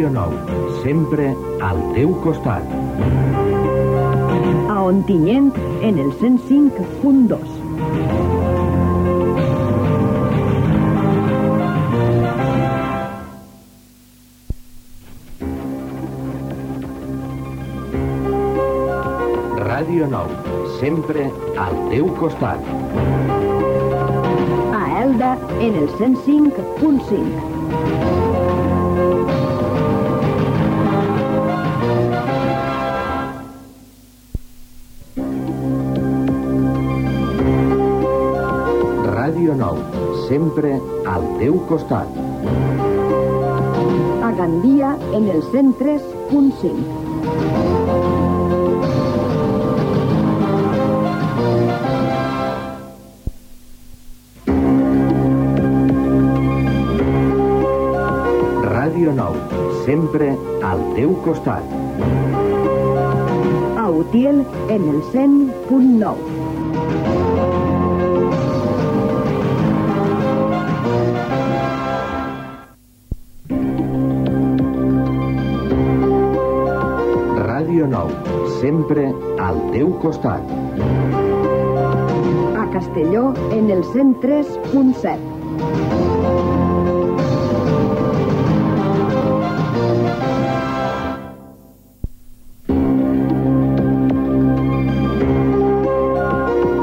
Ràdio Nou, sempre al teu costat. A Ontinyent, en el 105.2. Ràdio Nou, sempre al teu costat. A Elda, en el 105.5. Ràdio Nou, sempre al teu costat. A Gandia, en el 103.5. Ràdio Nou, sempre al teu costat. A Utiel, en el 100.9. sempre al teu costat. A Castelló, en el 103.7.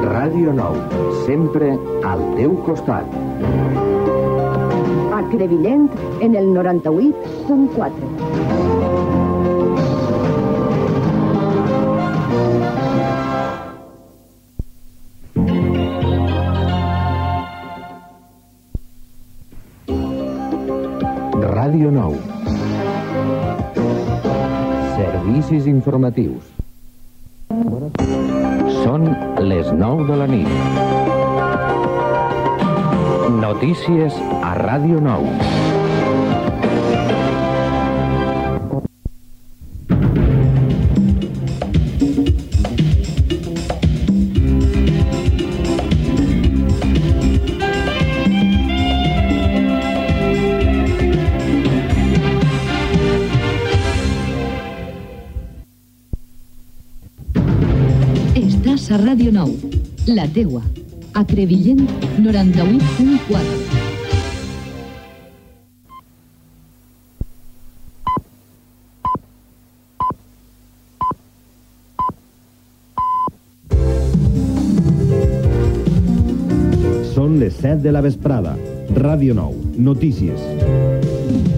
Ràdio Nou, sempre al teu costat. A Crevillent, en el 98.4. Ràdio 9. Servicis informatius. Són les 9 de la nit. Notícies a Ràdio 9. A Ràdio Nou, la teua, a Crevillent 98.4. Són les 7 de la vesprada. Ràdio Nou. Notícies.